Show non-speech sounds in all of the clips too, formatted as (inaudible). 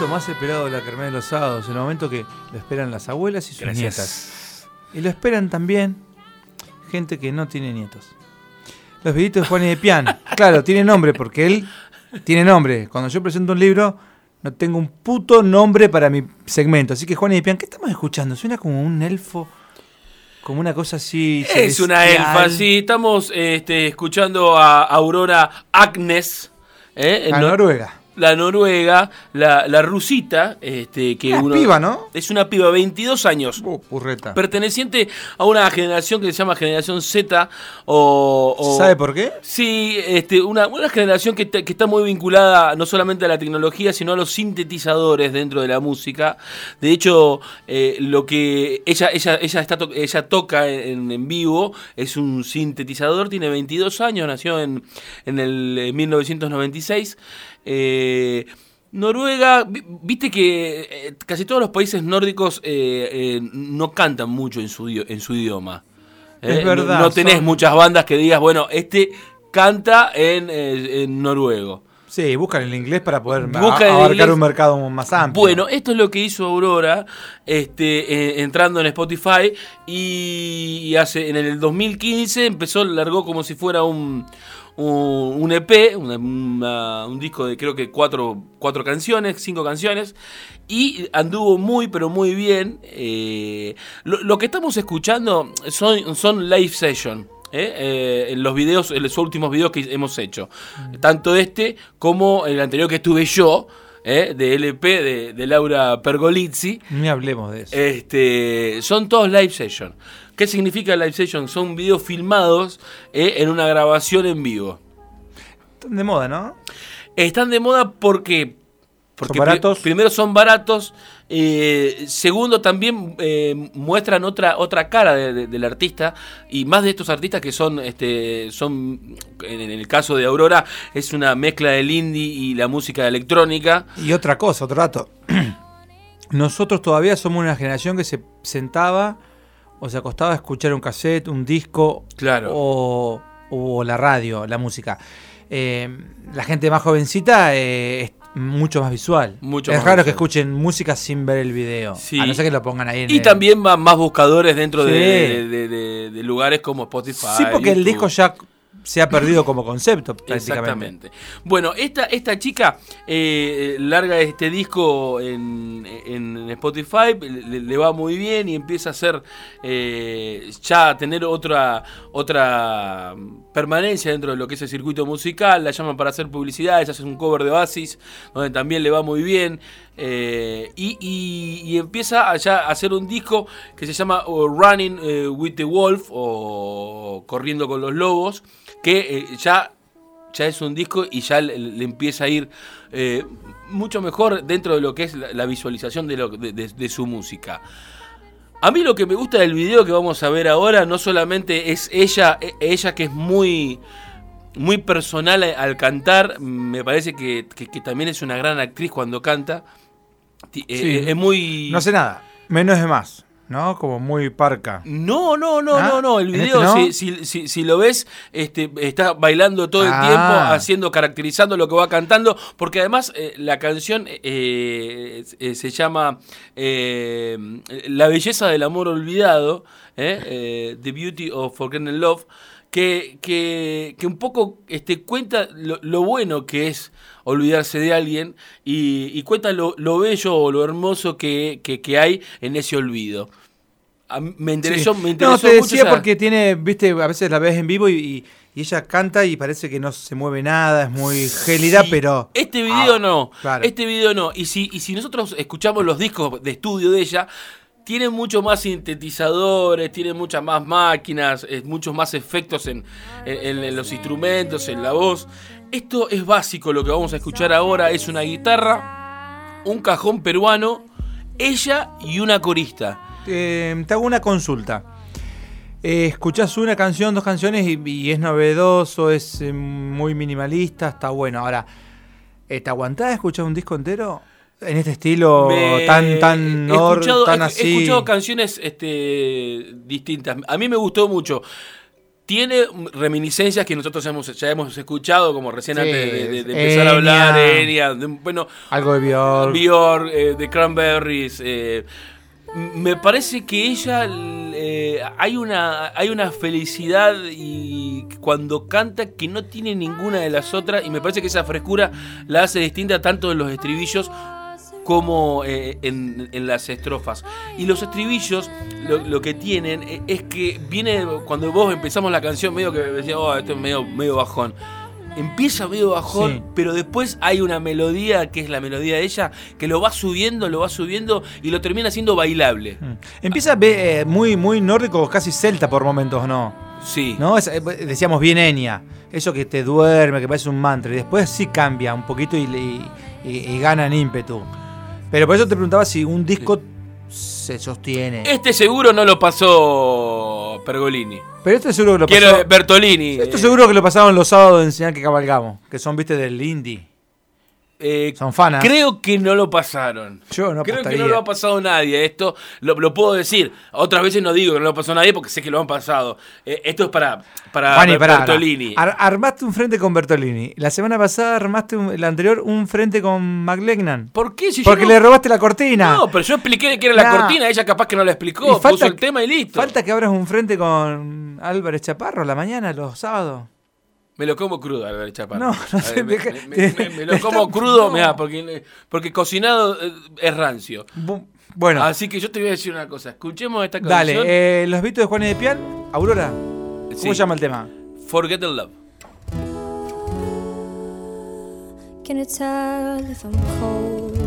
momento más esperado de la Kermés de los sábados, el momento que lo esperan las abuelas y sus Gracias. nietas. Y lo esperan también gente que no tiene nietos. Los videitos de Juan y de Pian. (laughs) Claro, tiene nombre porque él tiene nombre. Cuando yo presento un libro, no tengo un puto nombre para mi segmento. Así que Juan y de Pian, ¿qué estamos escuchando? Suena como un elfo, como una cosa así. Es una elfa, sí. Estamos este, escuchando a Aurora Agnes. ¿eh? En A Nor- Noruega. La noruega, la, la rusita, este, que Una uno... piba, ¿no? Es una piba, 22 años. Oh, purreta. Perteneciente a una generación que se llama generación Z o... o- ¿Sabe por qué? Sí, este, una, una generación que, está- que está muy vinculada no solamente a la tecnología, sino a los sintetizadores dentro de la música. De hecho, eh, lo que ella, ella, ella, está to- ella toca en, en vivo es un sintetizador, tiene 22 años, nació en, en el eh, 1996. Eh, Noruega, vi- viste que eh, casi todos los países nórdicos eh, eh, no cantan mucho en su, dio- en su idioma. Es verdad, No, no tenés son- muchas bandas que digas, bueno, este canta en, en noruego. Sí, buscan el inglés para poder Buscan a- el abarcar inglés. un mercado más amplio. Bueno, esto es lo que hizo Aurora este, eh, entrando en Spotify y, y hace en el 2015 empezó, largó como si fuera un, un, EP, una- una- un disco de creo que cuatro, cuatro canciones, cinco canciones, y anduvo muy pero muy bien. eh, lo, lo que estamos escuchando son, son live session. ¿eh? Eh, en los videos, en los últimos videos que hemos hecho. Tanto este como el anterior que estuve yo, ¿eh? de LP de, de Laura Pergolizzi. Ni hablemos de eso. Este, son todos live session. ¿Qué significa live session? Son videos filmados ¿eh? en una grabación en vivo. Están de moda, ¿no? Están de moda porque, porque Son baratos. pri- primero son baratos, eh, segundo también eh, muestran otra otra cara de- de- del artista y más de estos artistas que son este son en, en el caso de Aurora es una mezcla del indie y la música electrónica. Y otra cosa, otro dato. (clears throat) Nosotros todavía somos una generación que se sentaba o se acostaba a escuchar un cassette, un disco Claro. o, o la radio, la música. Eh, la gente más jovencita eh, es mucho más visual. Mucho es más raro que escuchen música sin ver el video. Sí. A no ser que lo pongan ahí en Y el- también van más buscadores dentro de, Sí. de- de- de lugares como Spotify. Sí, porque el disco ya se ha perdido como concepto prácticamente. Exactamente. Bueno, esta, esta chica eh, larga este disco en, en Spotify, le, va muy bien y empieza a hacer eh, ya a tener otra, otra permanencia dentro de lo que es el circuito musical. La llaman para hacer publicidad, ella hace un cover de Oasis, donde también le va muy bien. Eh, y, empieza a hacer un disco que se llama Running eh, with the Wolf o Corriendo con los Lobos, que eh, ya ya es un disco y ya le, empieza a ir mucho mejor dentro de lo que es la, visualización de, su música. A mí lo que me gusta del video que vamos a ver ahora no solamente es ella, e- ella que es muy, muy personal al cantar, me parece que también es una gran actriz cuando canta. Eh, Sí. es muy... No sé nada. Menos es más. ¿No? Como muy parca. No, no, no, Ah, no, no. El ¿en video, este no? si, si- si- lo ves, este, está bailando todo el Ah. tiempo, haciendo, caracterizando lo que va cantando, porque además eh, la canción eh, eh, se llama eh, La belleza del amor olvidado, eh, eh, The Beauty of Forgotten Love, que, que, que un poco este, cuenta lo, lo bueno que es olvidarse de alguien y, y cuenta lo, lo bello o lo hermoso que, que- hay en ese olvido. A me interesó, Sí. me interesó no, te mucho decía esa- porque tiene, viste, a veces la ves en vivo y, y- y ella canta y parece que no se mueve nada, es muy gélida, Sí, pero... Este video Ah, no. claro. Este video no. Y si, y si nosotros escuchamos los discos de estudio de ella, tiene mucho más sintetizadores, tiene muchas más máquinas, eh, muchos más efectos en, los instrumentos, en la voz. Esto es básico, lo que vamos a escuchar ahora es una guitarra, un cajón peruano, ella y una corista. Eh, te hago una consulta. Eh, escuchás una canción, dos canciones y, y es novedoso, es eh, muy minimalista, está bueno. Ahora, ¿te aguantás escuchar un disco entero? En este estilo Me- tan, tan, nor- tan he- así. he escuchado canciones este, distintas. A mí me gustó mucho. tiene reminiscencias que nosotros hemos, ya hemos escuchado, como recién Sí, antes de, de- de empezar a hablar, Enya, de- bueno, Algo de Björk. Björk, eh, de Cranberries. eh, me parece que ella eh, hay una hay una felicidad y cuando canta que no tiene ninguna de las otras y me parece que esa frescura la hace distinta tanto en los estribillos como eh, en, en las estrofas. Y los estribillos lo, lo que tienen eh, es que viene cuando vos empezamos la canción medio que decía, oh, esto es medio, medio bajón. Empieza medio bajón, Sí. pero después hay una melodía que es la melodía de ella, que lo va subiendo, lo va subiendo y lo termina siendo bailable. Mm. Empieza eh, muy, muy nórdico, casi celta por momentos, ¿no? Sí. ¿No? Es- eh, decíamos bien Enya. Eso que te duerme, que parece un mantra. Y después sí cambia un poquito y, y- y- y gana en ímpetu. Pero por eso te preguntaba si un disco se sostiene. Este seguro no lo pasó Pergolini. Pero esto seguro que lo Quiero pasó- Bertolini. Esto seguro que lo pasaron los sábados en señal que cabalgamos. Que son, viste, del indie. Eh, Son fanas. Creo que no lo pasaron. Yo no Creo que no lo ha pasado nadie. Esto lo, lo puedo decir. Otras veces no digo que no lo pasó nadie porque sé que lo han pasado. Eh, esto es para, para Bertolini. Ar- armaste un frente con Bertolini. La semana pasada armaste un- la anterior un frente con McLegnan. ¿Por qué? Si yo Porque no- le robaste la cortina. No, pero yo expliqué que era la cortina. Ella capaz que no la Y explicó. puso el tema y listo. Falta que abras un frente con Álvarez Chaparro la mañana, los sábados. Me lo como crudo, Álvarez Chaparro. No, no sé, ver, me, deja- me- me- me- me lo está- como crudo, no. mirá, porque, porque cocinado eh, es rancio. Bu- Bueno, Así que yo te voy a decir una cosa. Escuchemos esta dale. canción. eh, los Beatles de Juan y de Pian, Aurora. ¿Cómo Sí. se llama el tema? Forget the Love. Can you tell if I'm cold?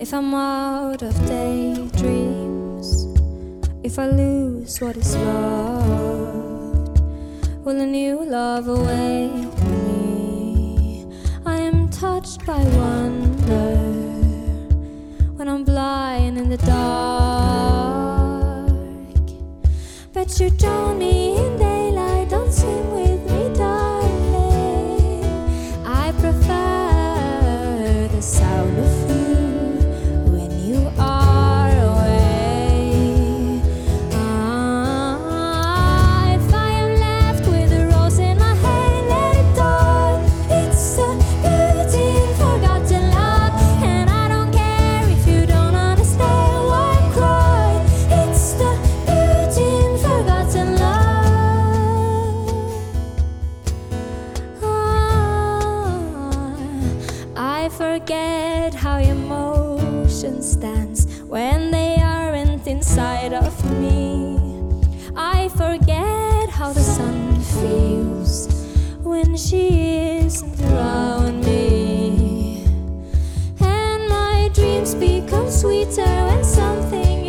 If I'm out of daydreams? If I lose what is loved? Will a new love await me? I am touched by wonder when I'm blind in the dark. But you drown me how emotion stands when they aren't inside of me. I forget how the sun feels when she isn't around me. And my dreams become sweeter when something